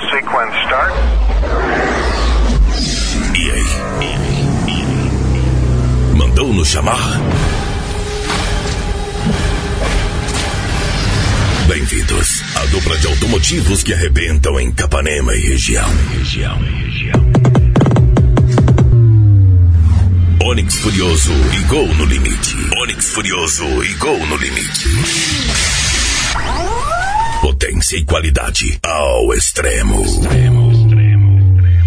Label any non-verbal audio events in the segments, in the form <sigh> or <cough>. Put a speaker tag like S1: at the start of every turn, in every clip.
S1: Sequence start.
S2: E aí? Mandou nos chamar? Bem-vindos à dupla de automotivos que arrebentam em Capanema e região. região, região. Onix Furioso e Gol no limite. Onix Furioso e Gol no limite. Potência e qualidade ao extremo. extremo, extremo, extremo.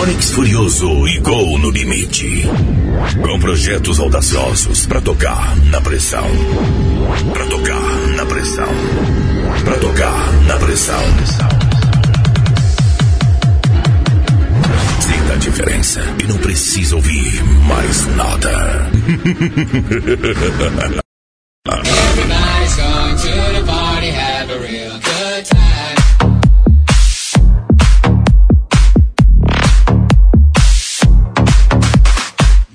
S2: Onix Furioso e Gol no limite. Com projetos audaciosos para tocar na pressão. Para tocar na pressão. Para tocar na pressão. Diferença e não precisa ouvir mais nada.
S3: Everybody's going to the party, have a real good time.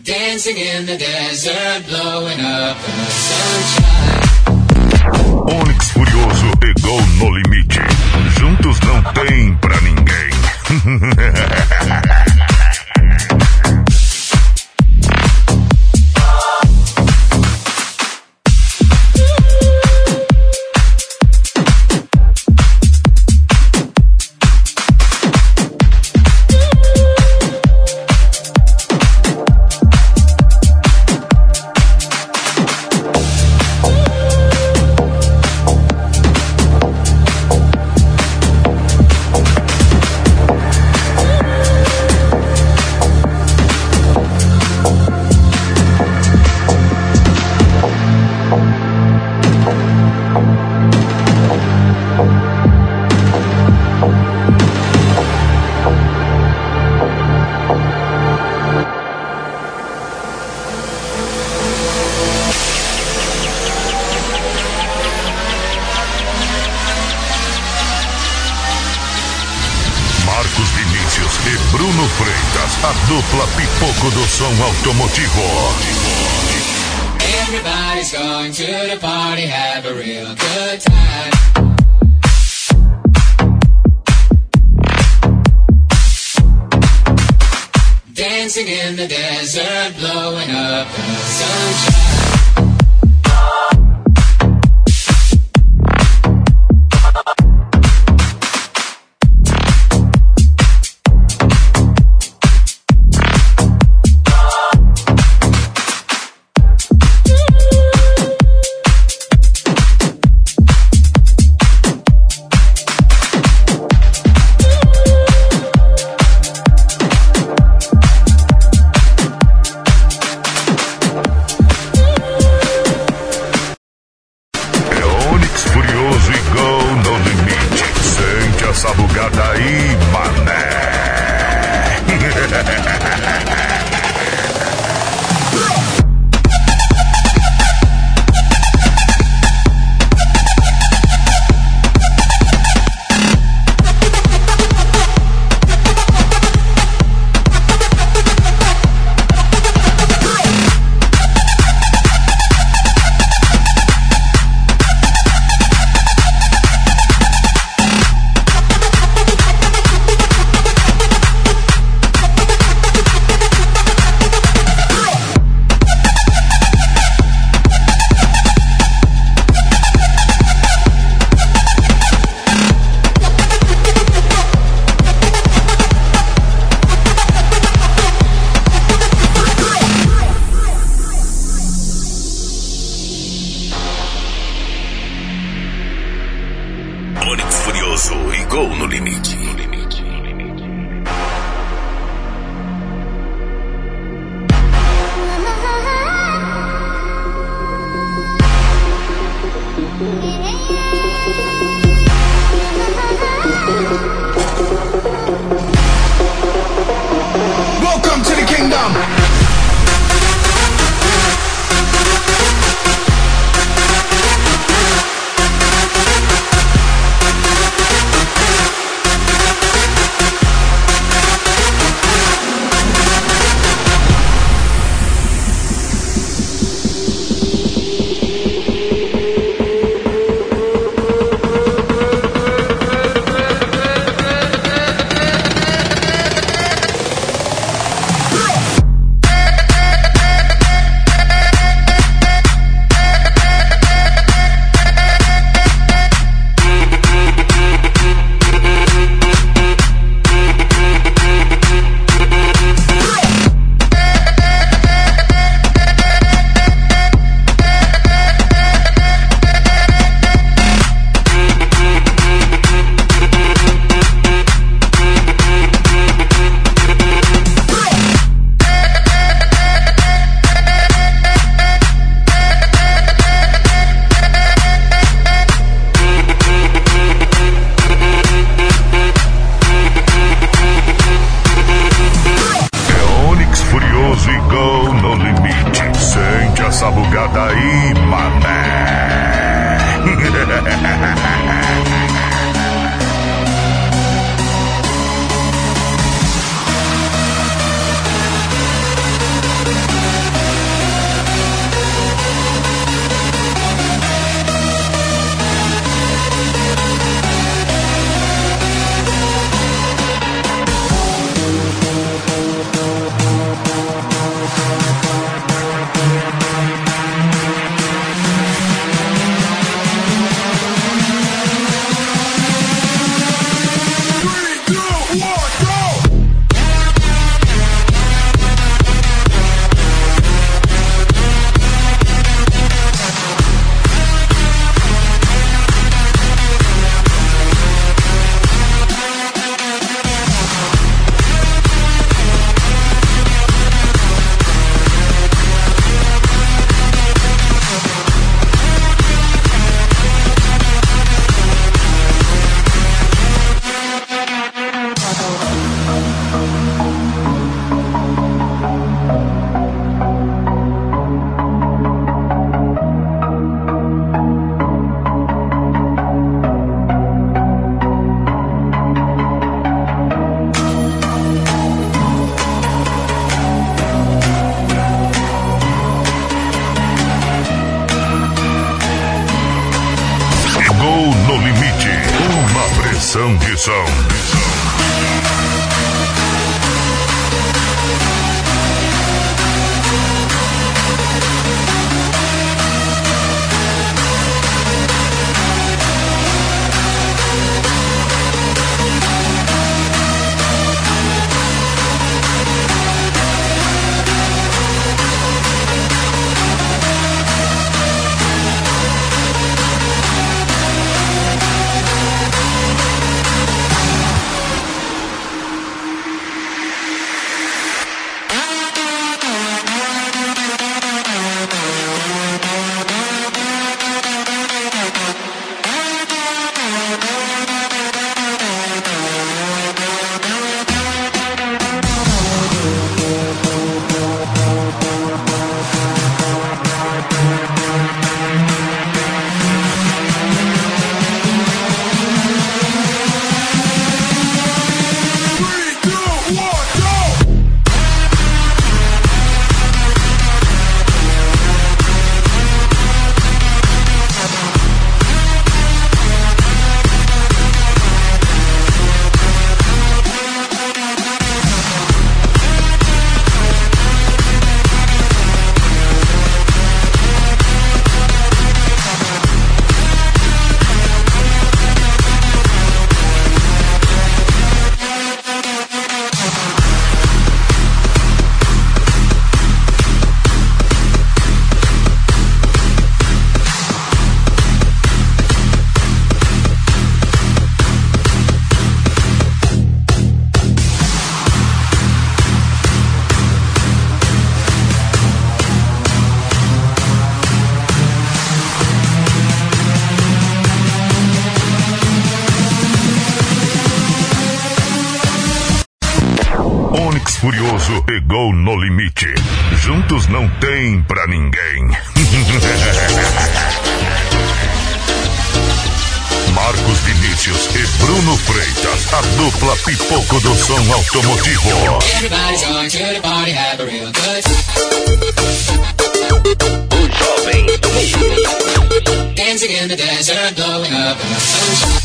S3: Dancing in the desert, blowing up in the sunshine.
S4: Onix Furioso e Gol no limite. Juntos não tem pra ninguém. <laughs> pipoco do som automotivo.
S3: Everybody's going to the party, have a real good time. Dancing in the desert, blowing up the sunshine.
S4: Pipoco do som automotivo.
S5: O jovem do limite.
S3: Dancing in the desert, blowing up in the sunshine.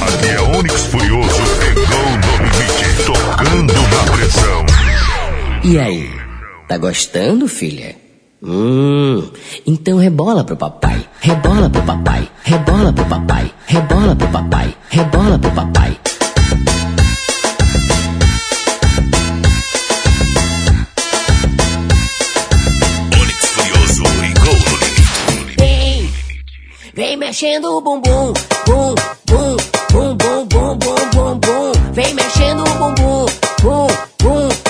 S4: Aqui é Onix Furioso, pegou no limite, tocando na pressão.
S6: E aí? Tá gostando, filha? Hum, então rebola pro papai, rebola pro papai, rebola pro papai, rebola pro papai, rebola pro papai. Vem, vem mexendo o bumbum, bum, bum, bum, bum, bum, bum, bum, bum. Vem mexendo o bumbum, bum, bum, bum, bum,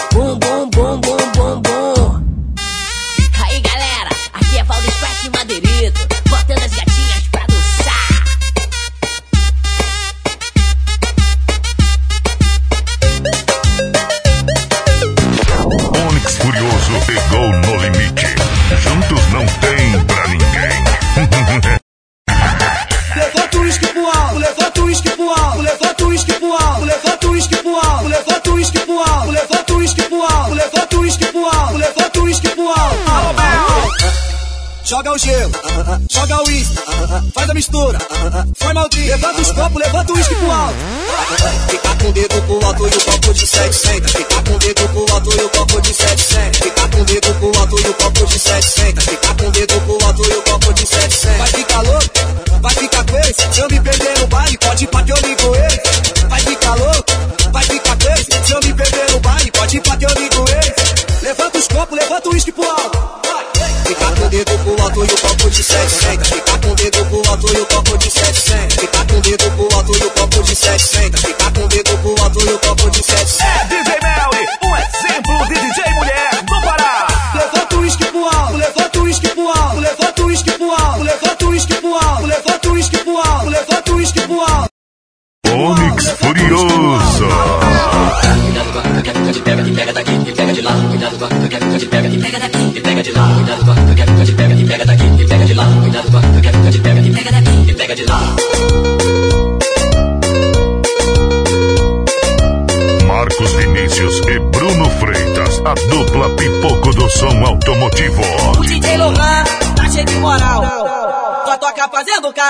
S6: pro alto, levanta o uísque pro alto, levanta o uísque pro alto, levanta o uísque pro alto,
S7: levanta o uísque pro alto, levanta o uísque pro alto, levanta o uísque pro alto
S8: joga o gelo, joga o uísque, faz a mistura, forma o drink. Levanta os copos, levanta o uísque pro alto. Fica com o dedo pro alto e o copo de 700. Fica com o dedo pro alto e o copo de 700. Fica com o dedo pro alto e o copo de 700. Fica com o dedo pro alto e o copo de 700. Vai ficar louco? Vai ficar crazy? Se eu me perder no baile, pode ir pra que eu ligo ele. Vai ficar louco? Vai ficar crazy? Se eu me perder no baile, pode ir pra que eu ligo ele. Levanta os copos, levanta o uísque pro alto. Fica com o dedo pro alto e o copo de 700. Fica com o dedo pro alto e o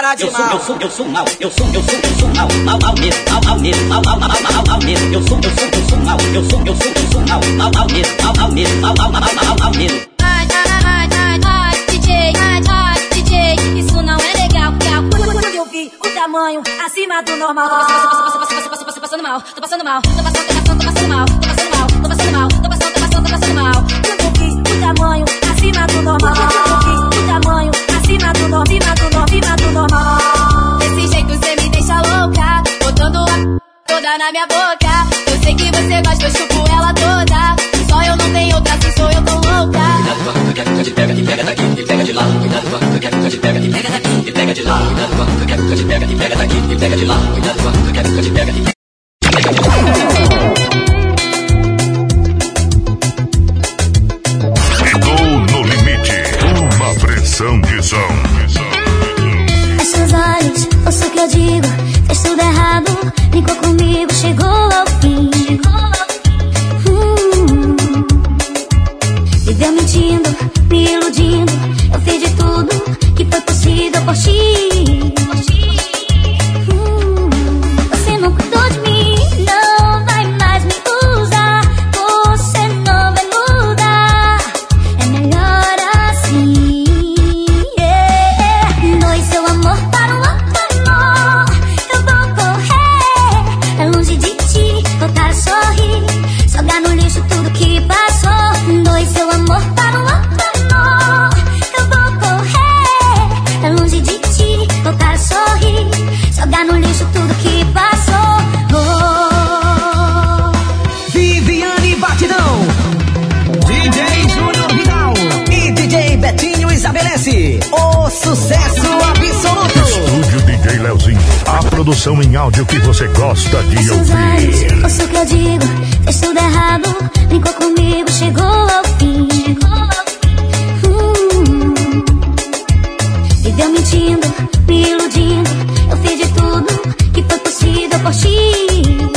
S8: cara de
S9: Eu sou, eu
S8: mal.
S9: sou, eu sou mal, eu sou, eu sou, eu sou mal, mal, mal mesmo, mal, mal mesmo, mal, mal, mal, mal, mal, mal mesmo. Eu sou, eu sou, eu sou mal, eu sou, eu sou, eu sou mal, mal, mal mesmo, mal, mal mesmo, mal, mal, mal, mal, mal, mal mesmo.
S10: Ai, ai, ai, ai, ai, DJ, ai, ai, DJ, isso não é legal, legal. Quando eu vi o tamanho acima do normal, tô passando, tô mal, tô passando mal, tô passando, tô passando, tô passando mal, tô passando mal, tô passando mal, tô passando, tô passando, tô passando mal. Quando eu vi o tamanho acima do normal, na minha boca. Eu sei que você gosta, eu chupo ela toda. Só eu não tenho outra, se sou eu tão louca.
S9: Cuidado com a boca que te pega, pega daqui, te pega de lá. Cuidado com a boca que te pega, te pega daqui, te pega de lá. Cuidado com a boca que te pega, te pega daqui, te pega de lá. Cuidado com a boca que te pega, te pega
S4: Chegou no limite, uma pressão de som.
S10: Brincou comigo, chegou ao fim. Hum. Viveu mentindo, me iludindo. Eu fiz de tudo que foi possível por ti.
S4: Produção em áudio que você gosta de
S10: Seus
S4: ouvir.
S10: olhos, ouça o que eu digo. Fez tudo errado, brincou comigo, chegou ao fim. Hum. Viveu mentindo, me iludindo. Eu fiz de tudo que foi possível por ti.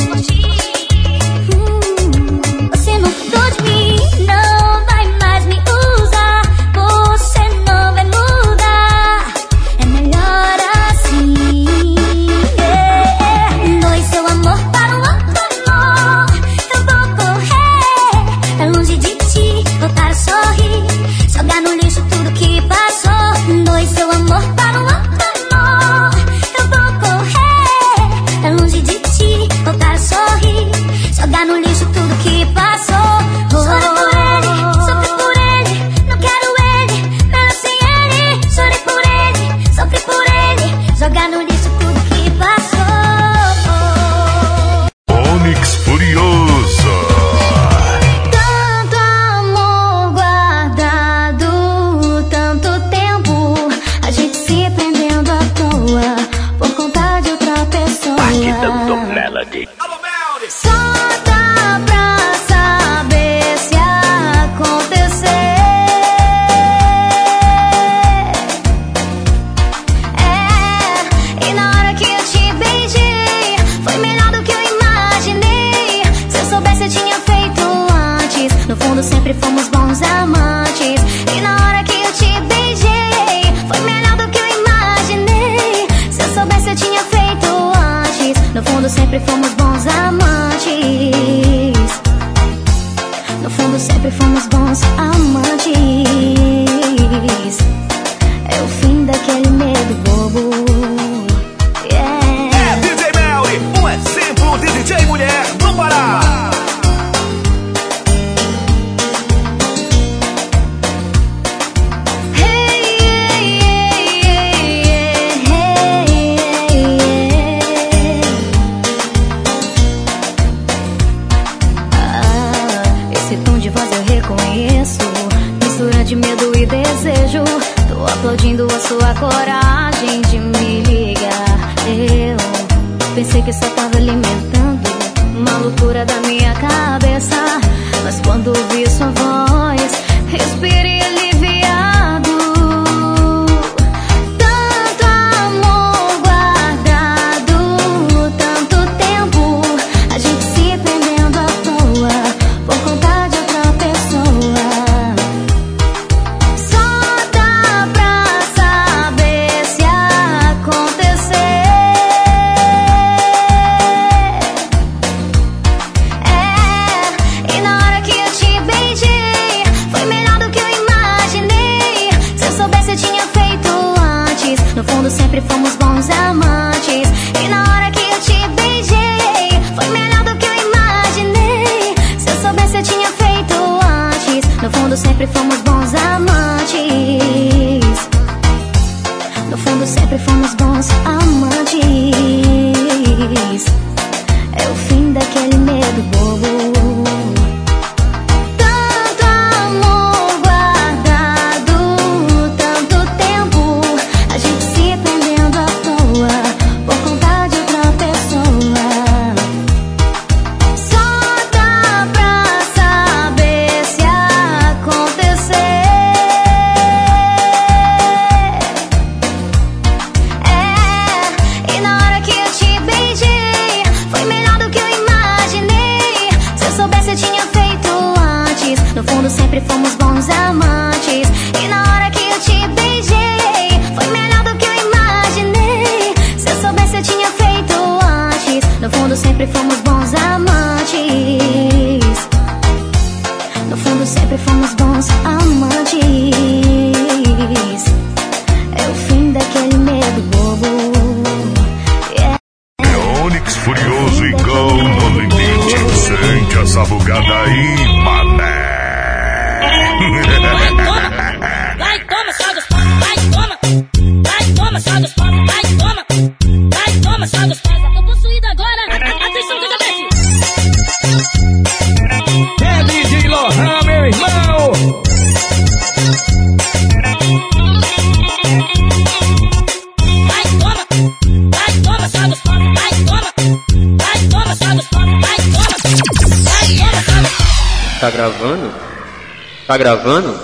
S11: gravando?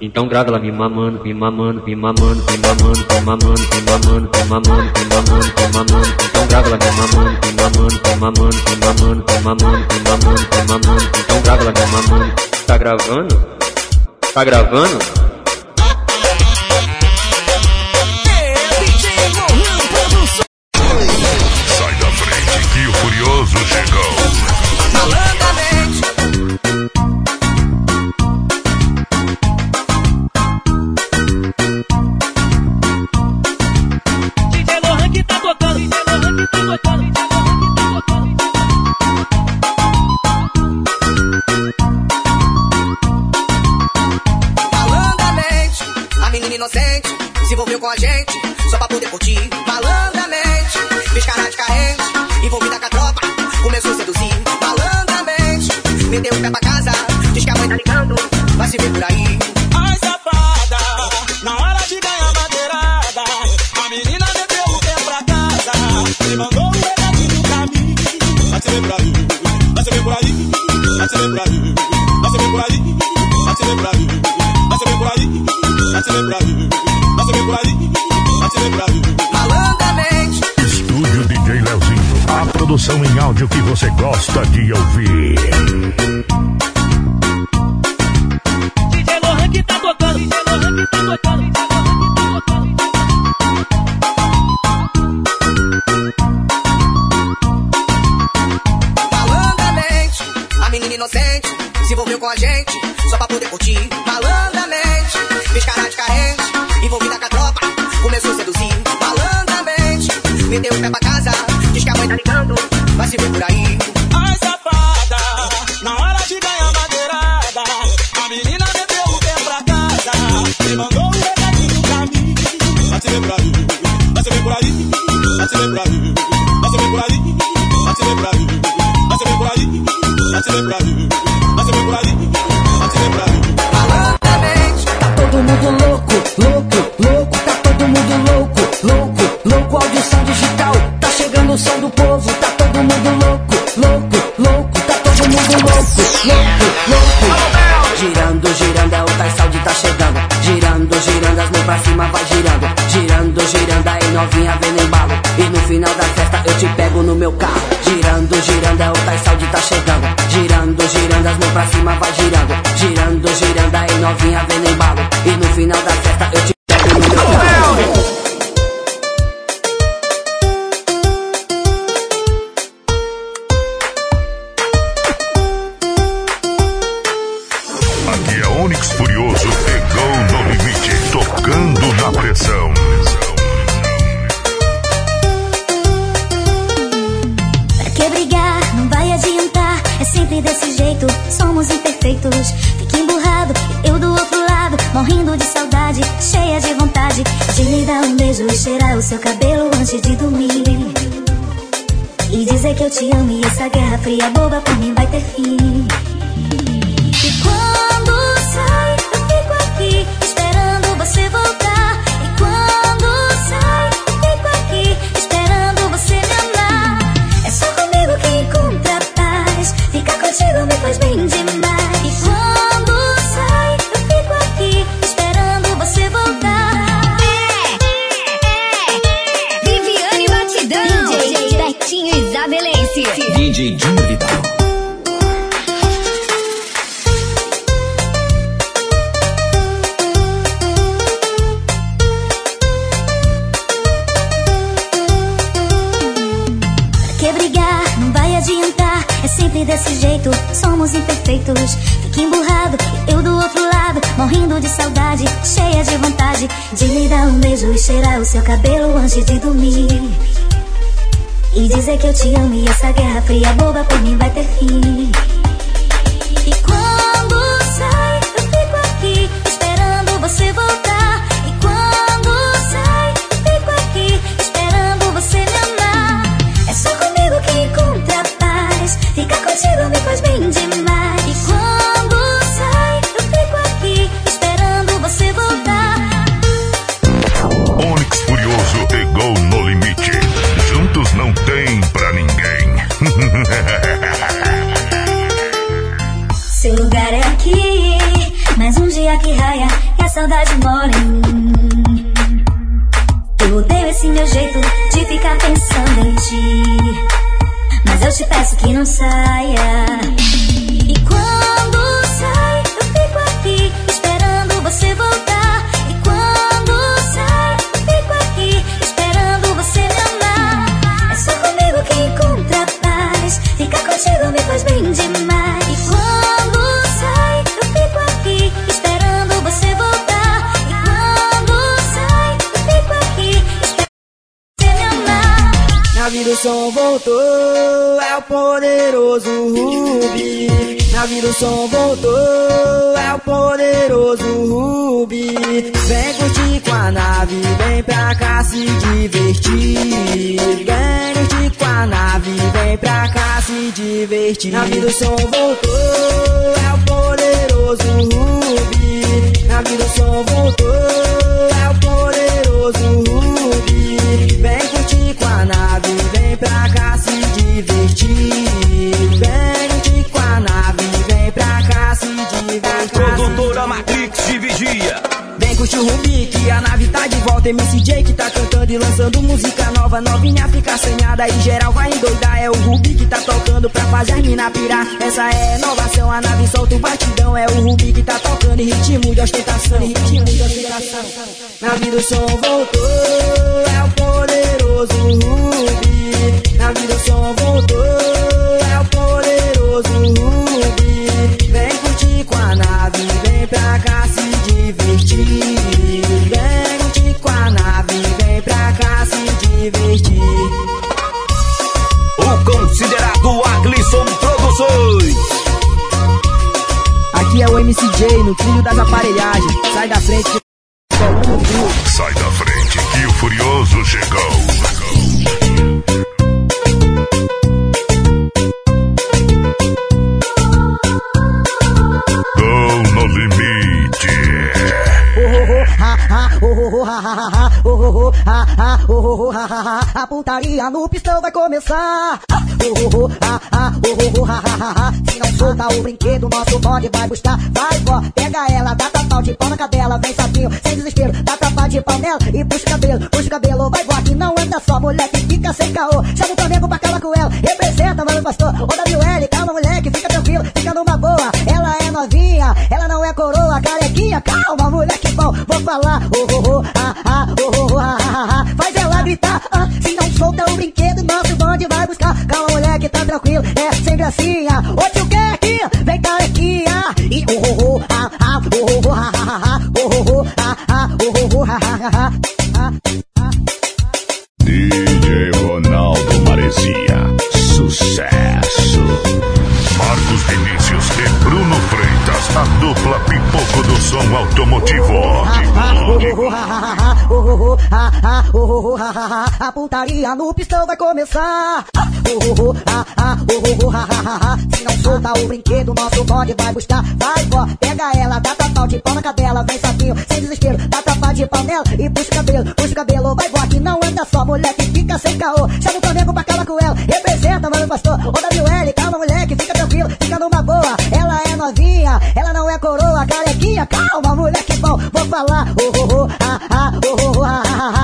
S11: Então grava lá, me mamando, me mamando, me mamando, me mamando, me mamando, me mamando, me mamando, me mamando, me mamando. Então grava ela me mamando, me mamando, me mamando, me mamando, me mamando, me mamando, me mamando. Então grava ela me mamando. Tá gravando? Tá gravando?
S12: Costa atirei pra
S7: mim,
S13: tá todo mundo louco, louco, louco, tá todo mundo louco, louco, louco, audição digital, tá chegando o som do povo, tá todo mundo louco, louco, louco, tá todo mundo louco, louco, louco. Girando, girando, é o tais saúde tá chegando. Girando, girando, as mãos pra cima vai girando novinha vendo embalo. E no final da festa eu te pego no meu carro. Girando, girando, é o Tais Saúde tá chegando. Girando, girando, as mãos pra cima vai girando. Girando, girando, aí novinha vendo embalo. E no final da festa eu te
S10: seu cabelo antes de dormir. E dizer que eu te amo e essa guerra fria boba por mim vai ter fim. Sempre desse jeito, somos imperfeitos. Fica emburrado, eu do outro lado, morrendo de saudade, cheia de vontade de lhe dar um beijo e cheirar o seu cabelo antes de dormir. E dizer que eu te amo e essa guerra fria boba por mim vai ter fim. Contigo me faz bem demais. E quando sai, eu fico aqui esperando você voltar.
S4: Onix Furioso e Gol no Limite. Juntos não tem pra ninguém.
S10: Seu lugar é aqui, mais um dia que raia e a saudade mora em mim. Te peço que não saia. E quando sai, eu fico aqui esperando você voltar. E quando sai, eu fico aqui esperando você me amar. É só comigo que encontra paz. Ficar contigo me faz bem demais. E quando sai, eu fico aqui esperando você voltar. E quando sai, eu fico aqui esperando você me amar.
S12: Na vida o som voltou, é o poderoso Rubi. Na vida o som voltou, é o poderoso Rubi. Vem curtir com a nave, vem pra cá se divertir. Vem curtir com a nave, vem pra cá se divertir. Na vida o som voltou, é o poderoso Rubi. Tem Missy que tá cantando e lançando música nova. Novinha fica assanhada e geral vai endoidar. É o Rubi que tá tocando pra fazer a mina pirar. Essa é inovação, a nave solta o batidão. É o Rubi que tá tocando ritmo de ostentação. E ritmo de ostentação. Na vida o som voltou, é o poderoso Rubi. Na vida o som voltou, é o poderoso Rubi. Vem curtir com a nave, vem pra cá se divertir. É o MCJ, no trilho das aparelhagens. Sai da frente.
S4: Sai da frente que o Furioso chegou.
S14: A putaria no pistão vai começar. Se não solta o brinquedo, nosso bonde vai buscar. Vai, vó, pega ela, dá tapau de pau na cadela. Vem sapinho, sem desespero, dá tapa de pau nela e puxa o cabelo, puxa o cabelo. Vai, vó, que não anda só, moleque, fica sem caô. Chama o Flamengo pra calar com ela, representa, mano, pastor. Ô, WL, calma, moleque, fica tranquilo, fica numa boa. Ela é novinha, ela não é coroa, carequinha, calma, moleque bom, vou falar. Oh, oh, oh, ah, ah, oh, oh, ah, ah, ah. Faz ela gritar, ah, se não solta o brinquedo, nosso bonde vai buscar. Calma, moleque, tá tranquilo, é sem gracinha. Ô, tio Keck, vem carequinha. E oh, oh, ah, ah, oh,
S4: A
S14: putaria no pistão vai começar. Se não solta o brinquedo, nosso bonde vai buscar. Vai, vó, pega ela, dá tapau de pau na cadela. Vem sapinho, sem desespero, dá tapa de pau nela e puxa o cabelo, puxa o cabelo. Vai, vó, que não anda só, moleque, fica sem caô. Chama o Flamengo pra calar com ela, representa, mano, pastor. Ô, WL, calma, moleque, fica tranquilo, fica numa boa. Ela é novinha, ela não é coroa, carequinha, calma, moleque bom, vou falar. Oh, oh, oh, ah, ah, oh, oh, oh, ah, ah, ah.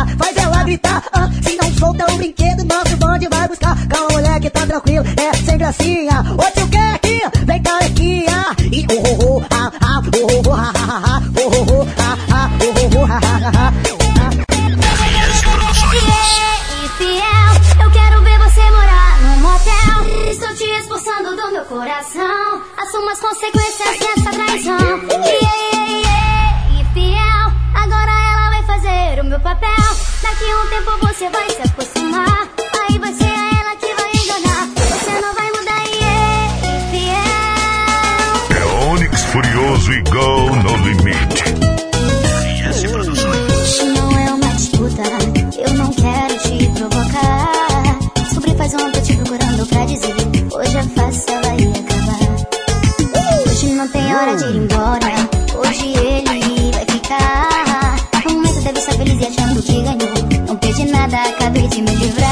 S14: Gritar, ah, se não solta o brinquedo, nosso bonde vai buscar. Calma, moleque, tá tranquilo, é sem gracinha. Ô, tio Keck, vem carequinha. E oh, oh, oh, ah, ah, oh, oh, ah, ah, ah, oh, oh, ah, ah, oh, oh, ah, ah, ah.
S15: Eu quero ver você morar num motel. Estou te expulsando do meu coração. Assuma as consequências dessa traição. Daqui a um tempo você vai se acostumar. Aí vai ser ela que vai enganar. Você não vai mudar, yeah. Infiel.
S4: É Onix Furioso e Gol no limite.
S15: Não é uma disputa, eu não quero te provocar. Descobri faz um ano, tô te procurando pra dizer. Hoje é fácil, ela ia acabar. Hoje não tem hora de ir embora, acabei de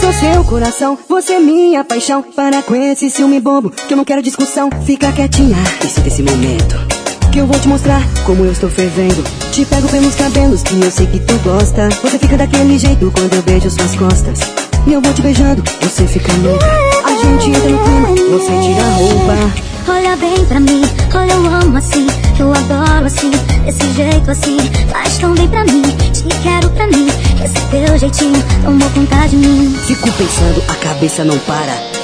S15: seu coração, você é minha
S16: paixão. Para com esse ciúme bobo, que eu não quero discussão. Fica quietinha esse momento. Que eu vou te mostrar como eu estou fervendo. Te pego pelos cabelos que eu sei que tu gosta. Você fica daquele jeito quando eu beijo suas costas. E eu vou te beijando, você fica louca. A gente entra no clima, você tira a roupa.
S10: Olha bem pra mim, olha eu amo assim Eu adoro assim, desse jeito assim Faz tão bem pra mim, te quero pra mim Esse teu jeitinho tomou conta de mim
S16: Fico pensando, a cabeça não para.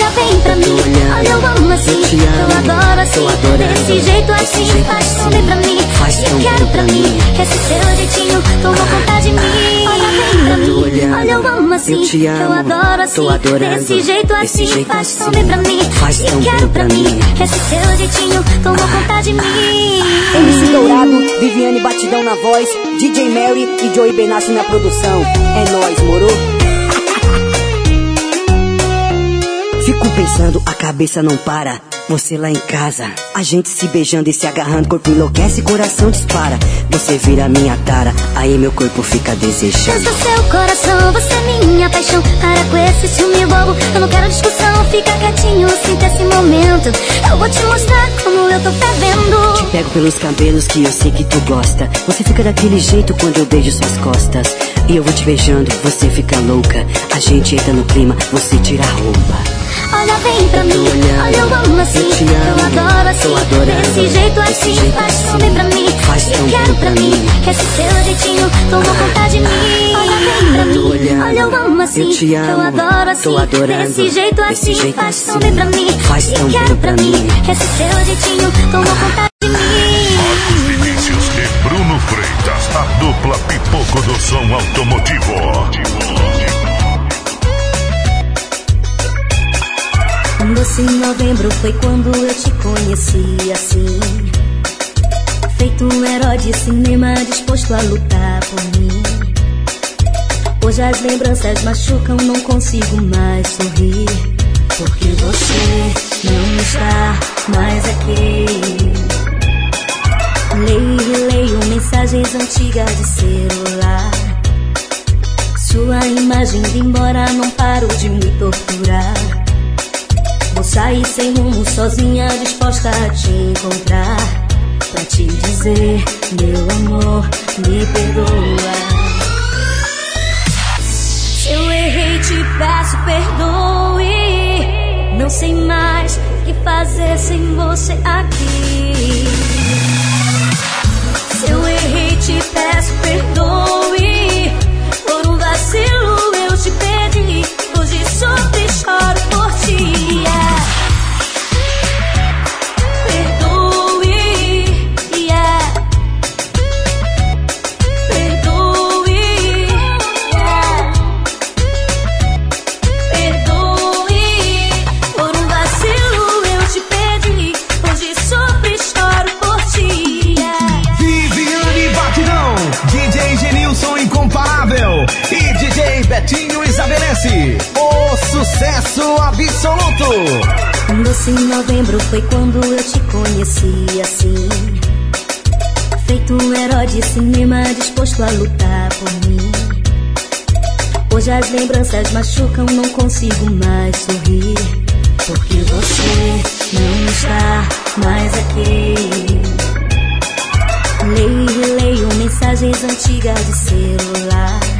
S10: Olha bem pra mim, olha eu amo assim.
S16: Eu
S10: Eu adoro assim, desse jeito
S16: desse
S10: assim
S16: jeito
S10: Faz tão
S16: assim,
S10: bem pra mim,
S16: faz tão
S10: quero
S16: pra
S10: mim. Esse teu jeitinho? Tomou conta de mim. Olha bem pra mim, olha eu amo assim.
S16: Eu
S10: Eu adoro assim, desse jeito assim
S16: jeito
S10: Faz tão
S16: assim,
S10: bem pra mim,
S16: faz tão
S10: quero pra mim.
S16: mim.
S10: Esse teu jeitinho? Tomou conta de mim.
S16: MC Dourado, Viviane Batidão na voz, DJ Mary e Joey Benassi na produção. É nóis, moro? Fico pensando, a cabeça não para. Você lá em casa, a gente se beijando e se agarrando, corpo enlouquece, coração dispara. Você vira minha tara, aí meu corpo fica desejando.
S10: Pensa seu coração, você é minha paixão Para com esse ciúme bobo, eu não quero discussão Fica quietinho, sinta esse momento Eu vou te mostrar como eu tô fervendo
S16: Te pego pelos cabelos que eu sei que tu gosta. Você fica daquele jeito quando eu beijo suas costas. E eu vou te beijando, você fica louca. A gente entra no clima, você tira a roupa.
S10: Olha bem pra mim,
S16: olhando,
S10: olha eu amo assim.
S16: Eu te
S10: Eu
S16: amo,
S10: adoro assim,
S16: adorando,
S10: desse jeito assim
S16: jeito
S10: Faz tão
S16: assim,
S10: bem pra mim,
S16: faz tão
S10: quero pra mim.
S16: mim.
S10: Esse teu jeitinho? Tomou conta de mim. Olha bem pra mim,
S16: olhando,
S10: olha eu amo assim.
S16: Eu te amo,
S10: Eu adoro assim,
S16: adorando,
S10: desse jeito
S16: desse
S10: assim
S16: jeito
S10: Faz tão
S16: assim,
S10: bem pra mim,
S16: faz tão
S10: quero
S16: bem
S10: pra mim.
S16: mim.
S10: Esse teu jeitinho? Tomou conta de mim.
S4: Vinícius e Bruno Freitas, a dupla pipoco do som automotivo.
S10: Doce em novembro foi quando eu te conheci assim. Feito um herói de cinema disposto a lutar por mim. Hoje as lembranças machucam, não consigo mais sorrir. Porque você não está mais aqui. Leio e releio mensagens antigas de celular. Sua imagem indo embora, não paro de me torturar Vou sair sem rumo, sozinha, disposta a te encontrar. Pra te dizer, meu amor, me perdoa. Se eu errei, te peço perdoe. Não sei mais o que fazer sem você aqui. Se eu errei, te peço perdoe. Por um vacilo eu te pedi.
S17: Isabelece. O sucesso absoluto.
S10: Um doce em novembro foi quando eu te conheci assim. Feito um herói de cinema disposto a lutar por mim. Hoje as lembranças machucam, não consigo mais sorrir. Porque você não está mais aqui. Leio e releio mensagens antigas de celular.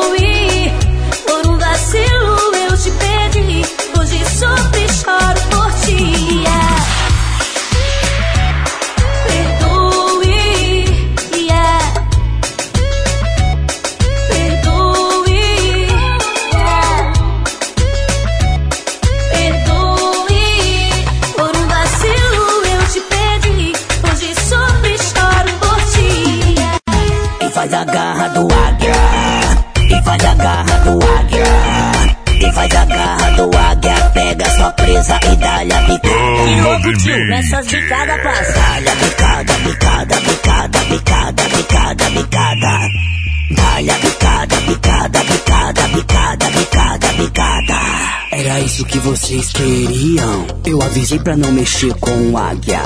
S10: Vacilo eu te pedi. Hoje sofro
S9: presa e dá-lhe a bicada.
S18: Que louco, tio, nessas bicadas passa.
S9: Dá-lhe a bicada, bicada, bicada, bicada, bicada, bicada. Dá-lhe a bicada, bicada, bicada, bicada, bicada, bicada.
S19: Era isso que vocês queriam. Eu avisei pra não mexer com o águia.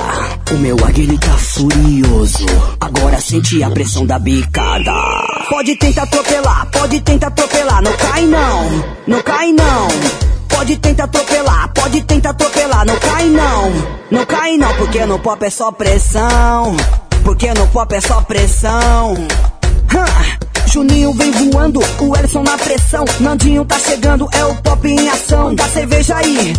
S19: O meu águia ele tá furioso. Agora sente a pressão da bicada. Pode tentar atropelar, pode tentar atropelar. Não cai não, não cai não. Pode tentar atropelar, pode tentar atropelar. Não cai não, não cai não. Porque no pop é só pressão. Porque no pop é só pressão. Juninho vem voando, o Ellison na pressão. Nandinho tá chegando, é o pop em ação. Da cerveja aí,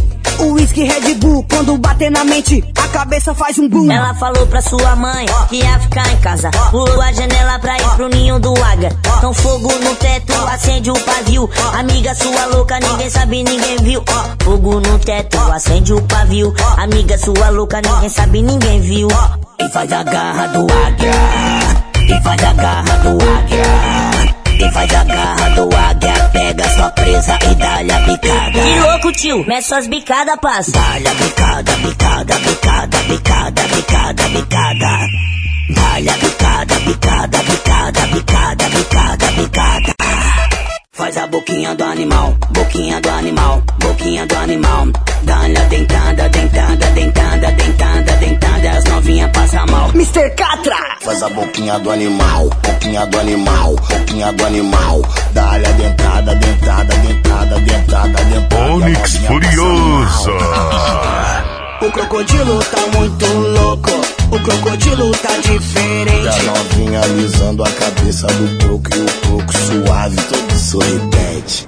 S19: whisky Red Bull. Quando bater na mente, a cabeça faz um boom.
S18: Ela falou pra sua mãe que ia ficar em casa. Pulou a janela pra ir pro ninho do águia. Então fogo no teto, acende o pavio. Amiga sua louca, ninguém sabe, ninguém viu. Fogo no teto, acende o pavio. Amiga sua louca, ninguém sabe, ninguém viu.
S9: E faz a garra do águia. E faz a garra do águia. E faz a garra do águia. Pega sua presa e dá-lhe a bicada.
S18: Que louco, tio, mete suas bicadas, passa.
S9: Dá-lhe a bicada, bicada, bicada, bicada, bicada, bicada. Dá-lhe a bicada, bicada, bicada, bicada, bicada, bicada. Faz a boquinha do animal, boquinha do animal, boquinha do animal. Dá-lhe a dentada, dentada, dentada, dentada, dentada. As novinhas passam mal.
S19: Mr. Catra!
S20: Faz a boquinha do animal, boquinha do animal, boquinha do animal. Dá-lhe a dentada, dentada, dentada, dentada, dentada.
S4: Onix Furiosa. <laughs>
S19: O crocodilo tá muito louco, o crocodilo tá
S20: E a
S19: diferente.
S20: novinha alisando a cabeça do croco e o croco suave, todo sorridente.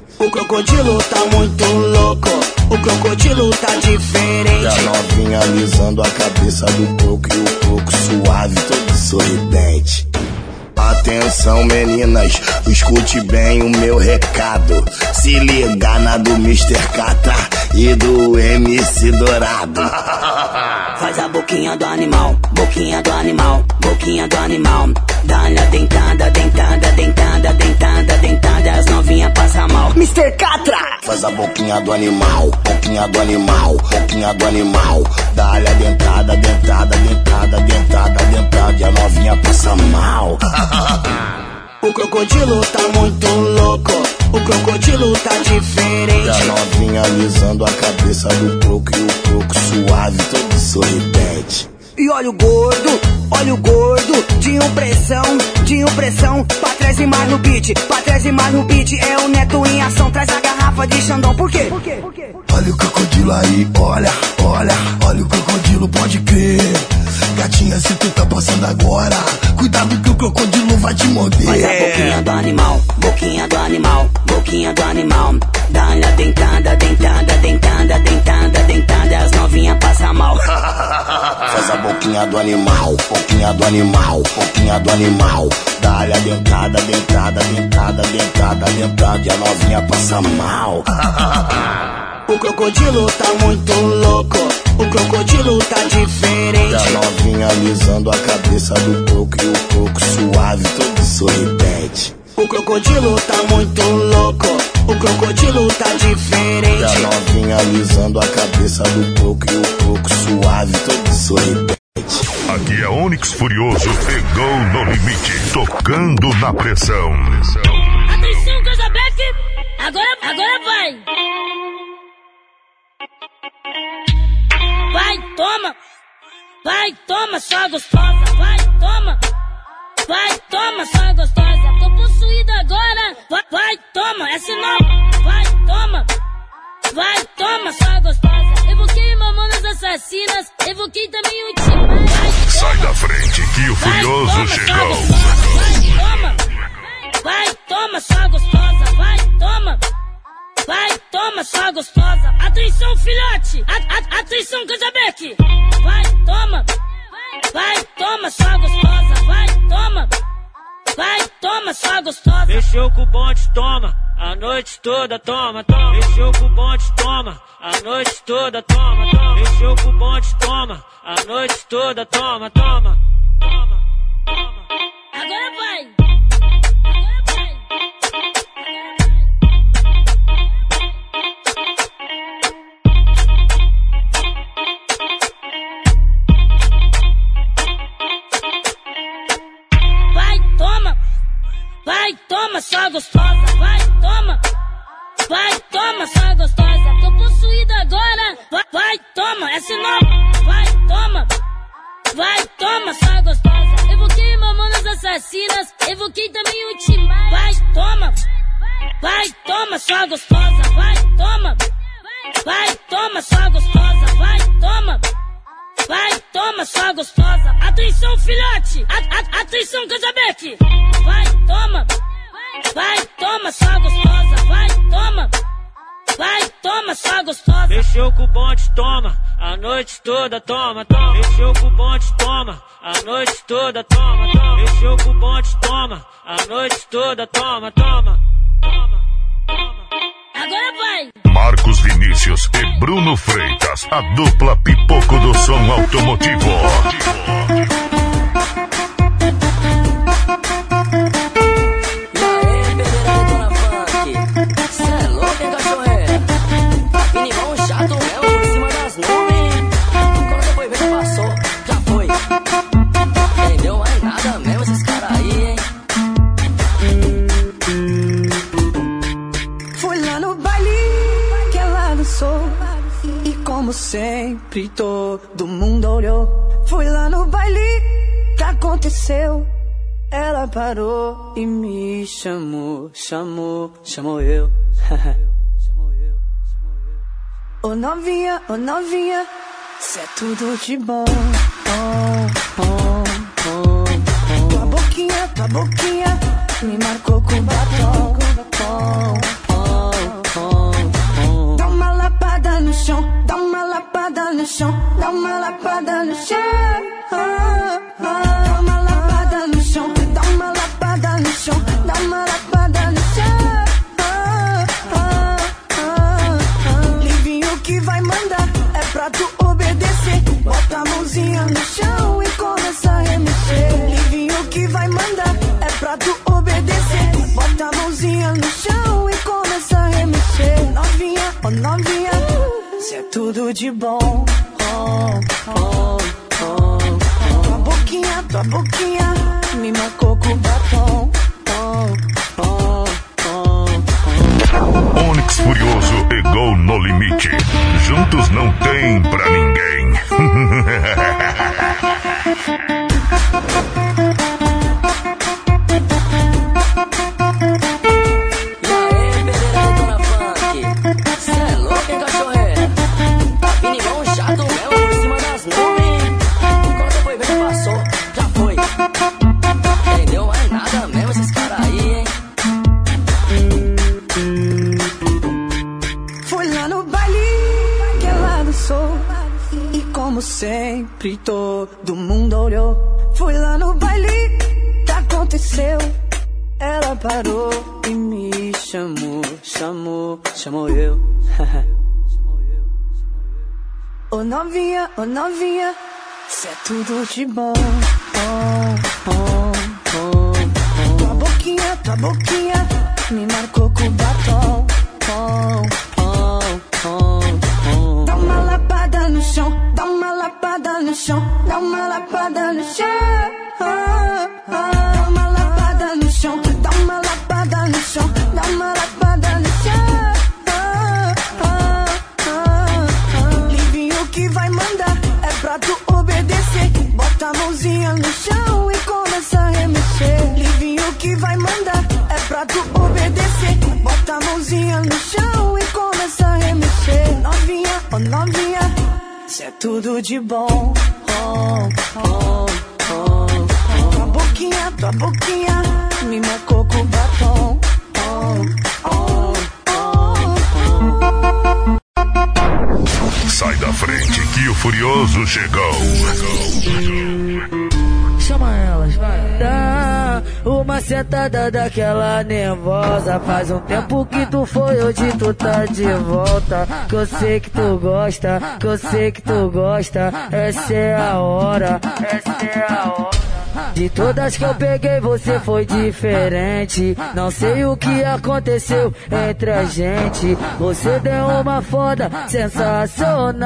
S19: O crocodilo tá muito louco, o crocodilo tá
S20: E a
S19: diferente.
S20: novinha alisando a cabeça do croco e o croco suave, todo sorridente. Atenção meninas, escute bem o meu recado. Se liga na do Mr. Catra e do MC Dourado. <laughs>
S9: Faz a boquinha do animal, boquinha do animal, boquinha do animal. Dá-lhe a dentada, dentada, dentada, dentada, dentada. As novinhas passam mal.
S19: Mr. Catra!
S20: Faz a boquinha do animal, boquinha do animal, boquinha do animal. Dá-lhe a dentada, dentada, dentada, dentada, dentada. E a novinha passa mal. <laughs>
S19: O crocodilo tá muito louco, o crocodilo tá
S20: E a
S19: diferente.
S20: novinha alisando a cabeça do croco e o croco suave, todo sorridente.
S19: E olha o gordo, olha o gordo, de impressão, de impressão. Pra trás e mais no beat, pra trás e mais no beat. É o neto em ação, traz a garrafa de Xandão. Por quê?
S20: Olha o crocodilo aí, olha, olha, olha o crocodilo, pode crer. Gatinha, se tu tá passando agora, cuidado que o crocodilo vai te morder.
S9: Faz a boquinha do animal, boquinha do animal, boquinha do animal. Dá-lhe a dentada, dentada, dentada, dentada, dentada. As novinhas passam mal. <laughs>
S20: Faz a boquinha do animal, boquinha do animal, boquinha do animal. Dá-lhe a dentada, dentada, dentada, dentada, dentada. E a novinha passa mal. <laughs>
S19: O crocodilo tá muito louco, o crocodilo tá diferente.
S20: novinha alisando a cabeça do croco e o croco suave, todo sorridente.
S19: O crocodilo tá muito louco, o crocodilo tá diferente.
S20: novinha alisando a cabeça do croco e o croco suave, todo sorridente.
S4: Aqui é Onix Furioso, pegou no limite, tocando na pressão.
S18: Atenção, Casabeck! Agora, agora vai! Vai, toma! Vai, toma, sua gostosa! Vai,
S13: toma. Vai, toma, só gostosa. Tô possuída agora. Vai, vai, toma, essa nova. Vai, toma. Vai, toma, só gostosa. Evoquei mamonas assassinas. Evoquei também o time.
S4: Sai da frente que o Furioso
S13: toma,
S4: chegou.
S13: Vai, toma. Vai, toma, só gostosa. Vai, toma. Vai, toma, só gostosa. Atenção, filhote. Atenção, Casabeck. Vai, toma. Vai, toma, só gostosa. Vai, toma. Vai, toma, só gostosa.
S21: Mexeu com o bonde, toma. A noite toda, toma, toma. Mexeu com o bonde, toma. A noite toda, toma, toma. Mexeu com o bonde, toma. A noite toda, toma, toma.
S13: Agora Vai, toma, só gostosa. Vai, toma. Vai, toma, só gostosa. Tô possuída agora. Vai, vai, toma, é nova. Vai, toma. Vai, toma, só gostosa. Evoquei mamonas assassinas. Evoquei também o timar. Vai, toma. Vai, toma, só gostosa. Vai, toma. Vai, toma, só gostosa. Vai, toma. Vai, toma, só gostosa. Atenção, filhote. A, a, atenção, Casabeck. Vai, toma. Vai, toma, só gostosa. Vai, toma. Vai, toma, só gostosa.
S21: Mexeu com o bonde, toma. A noite toda, toma, toma. Mexeu com o bonde, toma. A noite toda, toma, toma. Mexeu com o bonde, toma. A noite toda, toma, toma.
S13: Agora vai.
S4: Marcos Vinícius e Bruno Freitas, a dupla pipoco do som automotivo.
S22: Sempre, todo mundo olhou. Fui lá no baile que aconteceu. Ela parou e me chamou, chamou, chamou eu. <laughs> Ô novinha, ô novinha, cê é tudo de bom. Oh, oh, oh, oh. Tua boquinha, tua boquinha, me marcou com batom. Oh, oh, dá uma lapada no chão. Dá uma lapada no chão, dá uma lapada no chão, dá uma lapada no chão. Livinho que vai mandar é pra tu obedecer. Bota a mãozinha no chão e começa a remexer. Livinho que vai mandar é pra tu obedecer. Bota a mãozinha no chão e começa a remexer. Novinha, oh novinha, cê é tudo de bom. Oh, oh, oh. Tua boquinha, tua boquinha, me marcou com batom.
S4: Onix Furioso e Gol no Limite. Juntos não tem pra ninguém. <laughs>
S22: todo mundo olhou. Fui lá no baile aconteceu. Ela parou e me chamou, chamou, chamou eu. <laughs> Ô novinha, ô novinha, cê é tudo de bom. Oh, oh, oh, oh. Tua boquinha, tua boquinha, me marcou com batom.
S23: Tudo de bom. Oh, oh, oh. Tua boquinha, tua boquinha me marcou com batom.
S4: Sai da frente que o Furioso chegou.
S21: Chama uma sentada daquela nervosa. Faz um tempo que tu foi, hoje tu tá de volta. Que eu sei que tu gosta, que eu sei que tu gosta. Essa é a hora, essa é a hora. De todas que eu peguei, você foi diferente. Não sei o que aconteceu entre a gente. Você deu uma foda sensacional.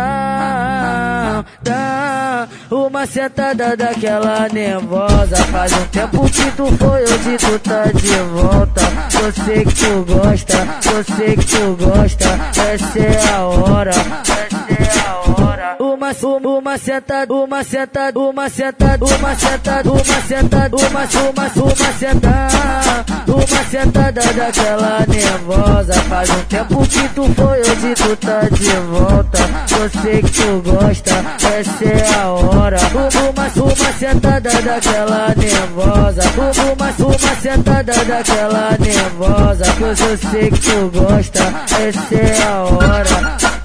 S21: Dá uma sentada daquela nervosa. Faz um tempo que tu foi, hoje tu tá de volta. Eu sei que tu gosta, eu sei que tu gosta. Essa é a hora, essa é a hora. Uma, uma, uma sentada, uma sentada, uma sentada, uma sentada, uma sentada, uma, uma, uma sentada, uma sentada daquela nervosa. Faz um tempo que tu foi, hoje tu tá de volta. Eu sei que tu gosta, essa é a hora. Uma, uma sentada daquela nervosa. Uma, uma sentada daquela nervosa. Que eu sei que tu gosta, essa é a hora.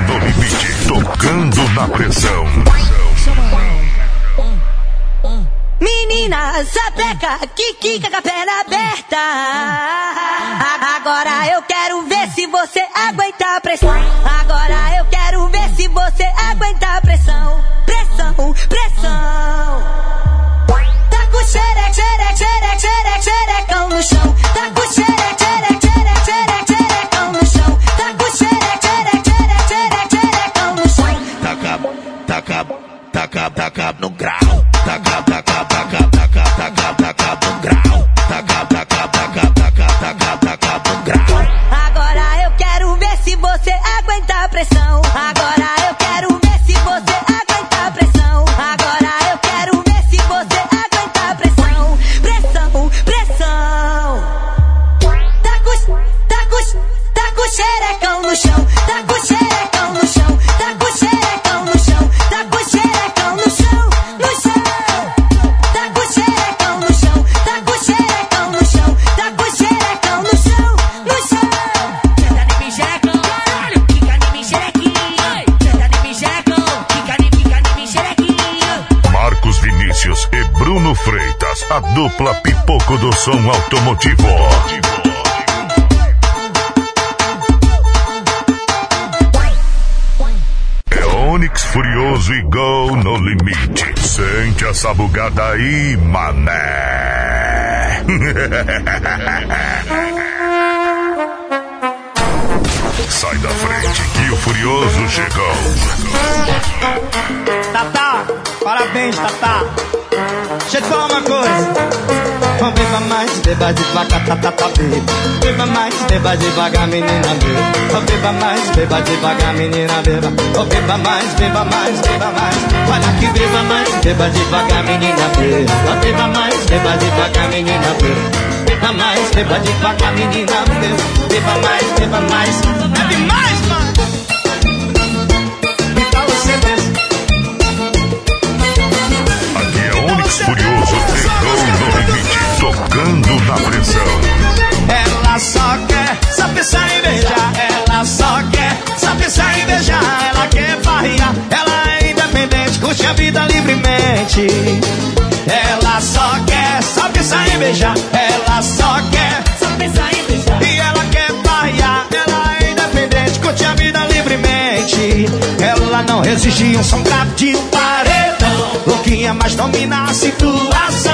S4: No limite, tocando na pressão.
S14: Menina, sapeca, que quica com a perna aberta. Agora eu quero ver se você aguenta a pressão. Agora eu quero ver se você aguenta a pressão. Pressão, pressão. Tá com xereque, xereque, xereque,
S20: taca, taca no grau.
S4: Dupla pipoco do som automotivo. É Onix Furioso e Gol no limite. Sente essa bugada aí, mané. <laughs> Sai da frente que o Furioso chegou.
S24: Tatá, parabéns, Tatá. Deixa eu te falar uma coisa. Beba mais, beba devagar, tá, tá, tá, beba. Beba mais, beba devagar, menina, beba. Beba mais, beba devagar, menina, beba. Beba mais, beba mais, beba mais. Olha que beba mais, beba devagar, menina, beba. Beba mais, beba devagar, menina, beba. Beba mais, beba devagar, menina, beba. Beba mais, beba mais. Bebe mais,
S4: pressão.
S24: Ela só quer só pensar em beijar. Ela só quer só pensar em beijar. Ela quer farrear. Ela é independente, curte a vida livremente. Ela só quer só pensar em beijar. Ela só quer só pensar em beijar. E ela quer farrear. Ela é independente, curte a vida livremente. Ela não resiste um som de um paredão. Louquinha, mas domina a situação.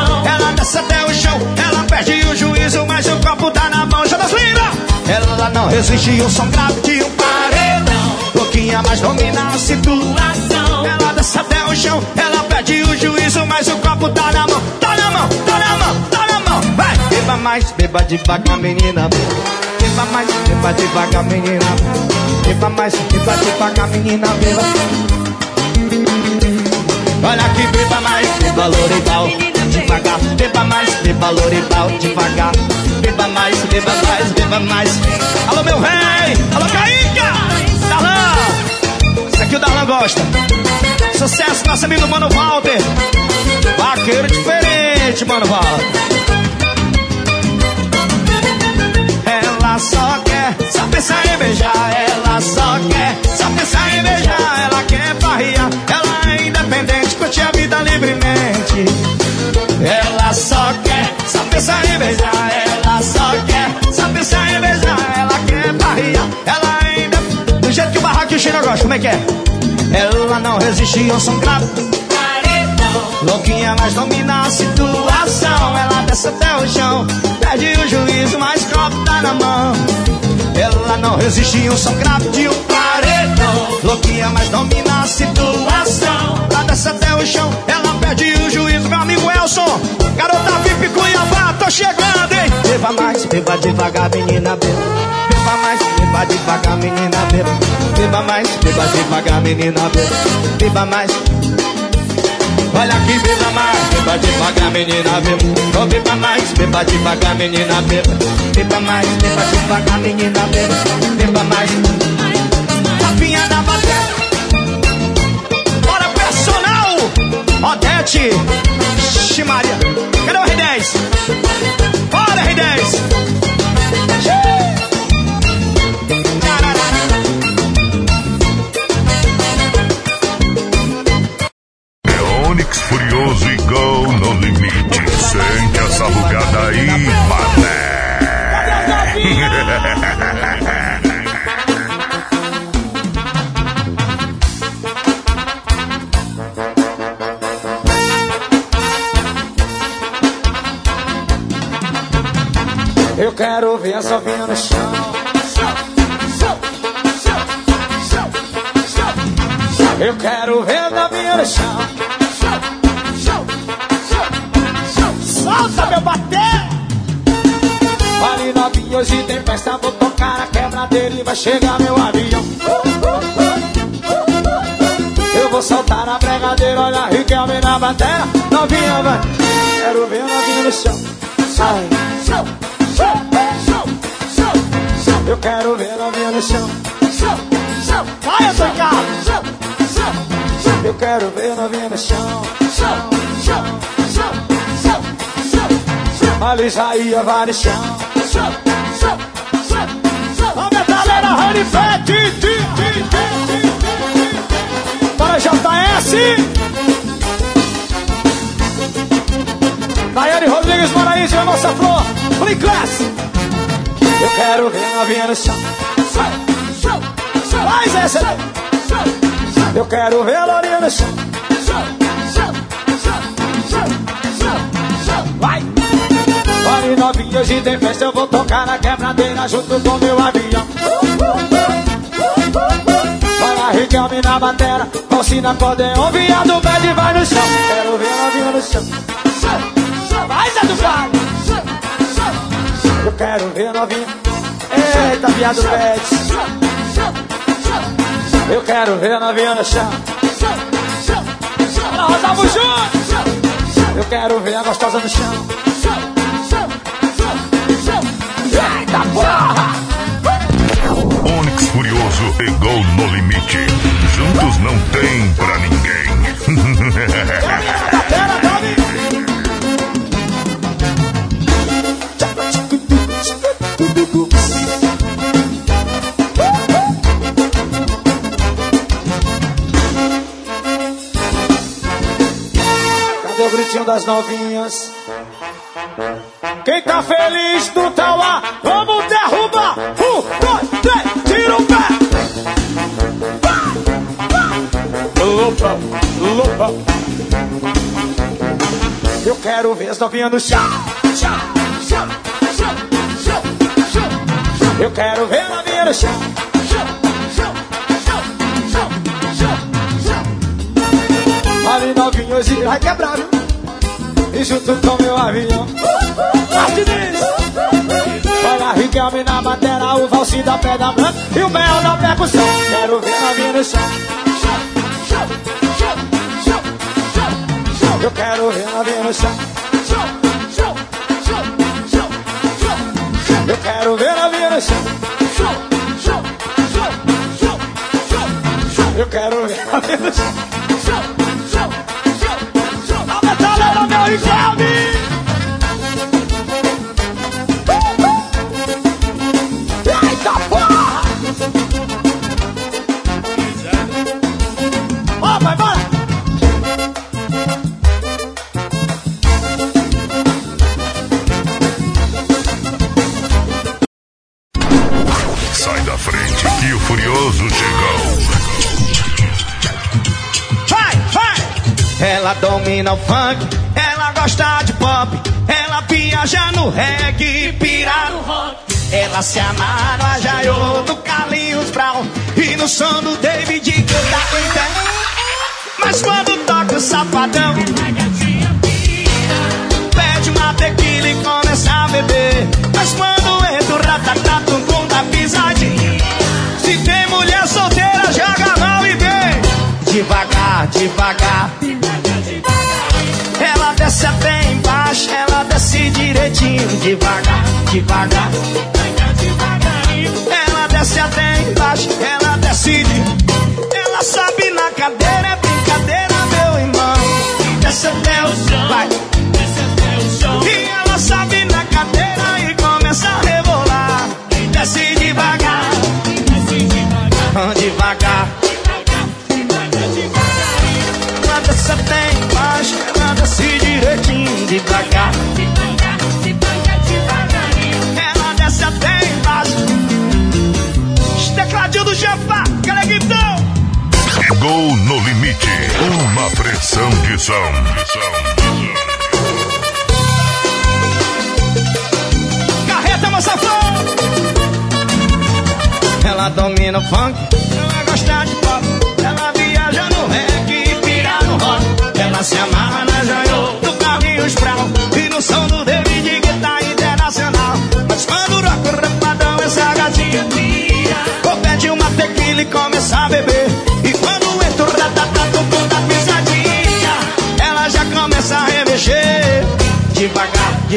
S24: Perde o juízo, mas o copo tá na mão. Jonas Lira! Ela não resiste ao som grave de um paredão. Louquinha, mas domina a situação. Ela desce até o chão, ela perde o juízo, mas o copo tá na mão. Tá na mão, tá na mão, tá na mão. Vai! Beba mais, beba devagar, menina. Beba mais, beba devagar, menina. Beba mais, beba devagar, menina. Beba. Olha que beba mais, beba Lourival. Devagar. Beba mais, beba Lorival devagar. Beba mais, beba mais, beba mais. Alô, meu rei! Alô, Caíca! Darlan! Isso aqui o Darlan gosta. Sucesso, nosso amigo Mano Walter. Vaqueiro diferente, Mano Walter. Ela só quer, só pensa em beijar. Ela só quer, só pensa em beijar. Ela quer farriar, ela é independente, curte a vida livremente. Ela só quer, só pensa em beijar. Ela só quer, só pensa em beijar. Ela quer farriar, ela independente. Do jeito que o barraco e gosta, como é que é? Ela não resiste ao som grave. Louquinha, mas domina a situação. Ela desce até o chão, perde o juízo, mas copo tá na mão. Ela não resiste a um som grave de um paredão. Louquinha, mas domina a situação. Ela desce até o chão, ela perde o juízo. Meu amigo Elson, garota chegando, hein? Beba mais, beba devagar, menina, beba. Beba mais, beba devagar, menina, beba. Beba mais, beba devagar, menina, beba. Beba mais. Olha aqui, beba mais, beba devagar, menina, beba. Oh, beba mais, beba devagar, menina, beba. Beba mais, beba devagar, menina, beba. Beba mais. Tapinha da bateria. Bora, personal! Odete, Ximaria. Cadê o R10? BR10. Quero ver a sovinha no chão. Eu quero ver a novinha no chão. Solta meu bater! Olha novinha, hoje tem festa, vou tocar a quebradeira e vai chegar meu avião. Eu vou soltar a pregadeira, olha a Riquelme na bateria. Novinha vai, quero ver a novinha no chão. Sai. Quero ver a novinha no chão. Vai, Antônio Carlos! Eu quero ver a novinha no chão. A Lisaia vai no chão. A metaleira Rony Fett. Para JS. Daiane Rodrigues Moraes, a nossa flor. Free Class. Eu quero ver novinha no chão. Faz essa daí. Eu quero ver a Lourinha no chão. Vai! Vai novinha, hoje tem festa, eu vou tocar na quebradeira junto com meu avião. Vai lá, Riquelme na batera, calcina, acordeon, viado, pede, vai no chão. Quero ver a novinha no chão. Zé do Flávio! Eu quero ver a novinha. Eita, viado, pede. Eu quero ver a novinha no chão. Bora, Rosalvo Júnior! Eu quero ver a gostosa no chão. Eita porra!
S4: Onix Furioso e Gol no limite. Juntos não tem pra ninguém. <laughs> <laughs>
S24: gritinho das novinhas? Quem tá feliz no Tauá, vamos derrubar! Um, dois, três, tira o pé! Lupa, lupa. Eu quero ver as novinhas no chão. Eu quero ver a novinha no chão. Ali novinho hoje vai quebrar, viu? E junto com meu avião. Martinez! Olha a Riquelme na batera, o valse da pedra branca e o mel na percussão. Quero ver a novinha no chão. Eu quero ver novinha no chão. Eu quero ver novinha no chão. Eu quero ver novinha no chão. Vai, vai! Ela domina o funk, gosta de pop, ela viaja no reggae, pira no rock. Ela se amarra no ajaiô do Carlinhos Brown e no som do David Guetta Inter. Mas quando toca o safadão, pede uma tequila e começa a beber. Mas quando entra o ratatatum com da pisadinha, se tem mulher solteira, joga mal e vem. Devagar, devagar. Desce até embaixo, ela desce direitinho, devagar, devagar. Ela desce até embaixo, ela desce de... Ela sobe na cadeira, é brincadeira, meu irmão. Desce até o chão, vai. E ela sobe na cadeira e começa a rebolar. Desce devagar, devagar. Ela desce até embaixo, ela desce direitinho, devagar. Ela desce até embaixo. Tecladinho do Jefá, Caleguitão.
S4: Chegou no limite. Uma pressão de som.
S24: Carreta, meu safão. Ela domina o funk,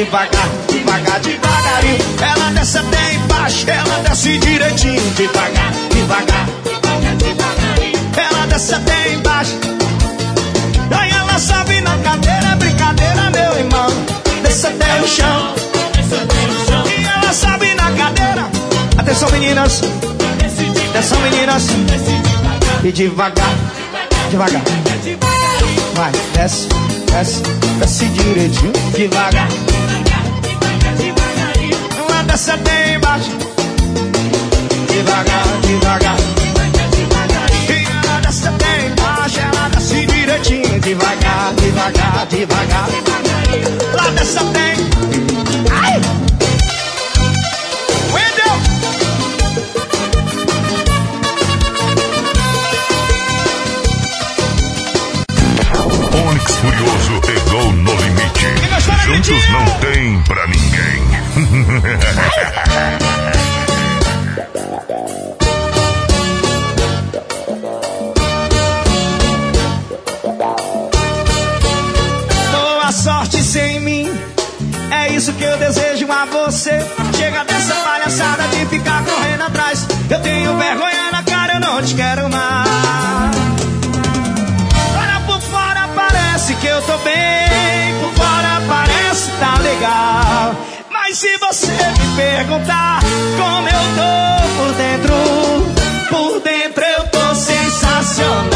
S24: Devagar, devagar, devagar, devagarinho. Ela desce até embaixo, ela desce direitinho. Devagar, devagar, devagar. Ela desce até embaixo. Aí ela sobe na cadeira, é brincadeira, meu irmão. Desce até o chão. E ela sobe na cadeira. Atenção, meninas. Atenção, meninas. E devagar, devagar. Vai, desce, desce, desce direitinho, devagar. Ela desce até embaixo. Devagar, devagar. E ela desce até embaixo, ela desce direitinho, devagar, devagar, devagar. Ela desce até. Ai!
S4: Furioso pegou no limite. Juntos não tem pra ninguém.
S24: Boa sorte sem mim. É isso que eu desejo a você. Chega dessa palhaçada de ficar correndo atrás. Eu tenho vergonha na cara, eu não te quero mais. Eu tô bem. Por fora parece tá legal. Mas se você me perguntar como eu tô por dentro, por dentro eu tô sensacional.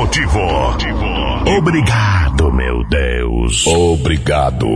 S2: Automotivo. Obrigado, meu Deus. Obrigado.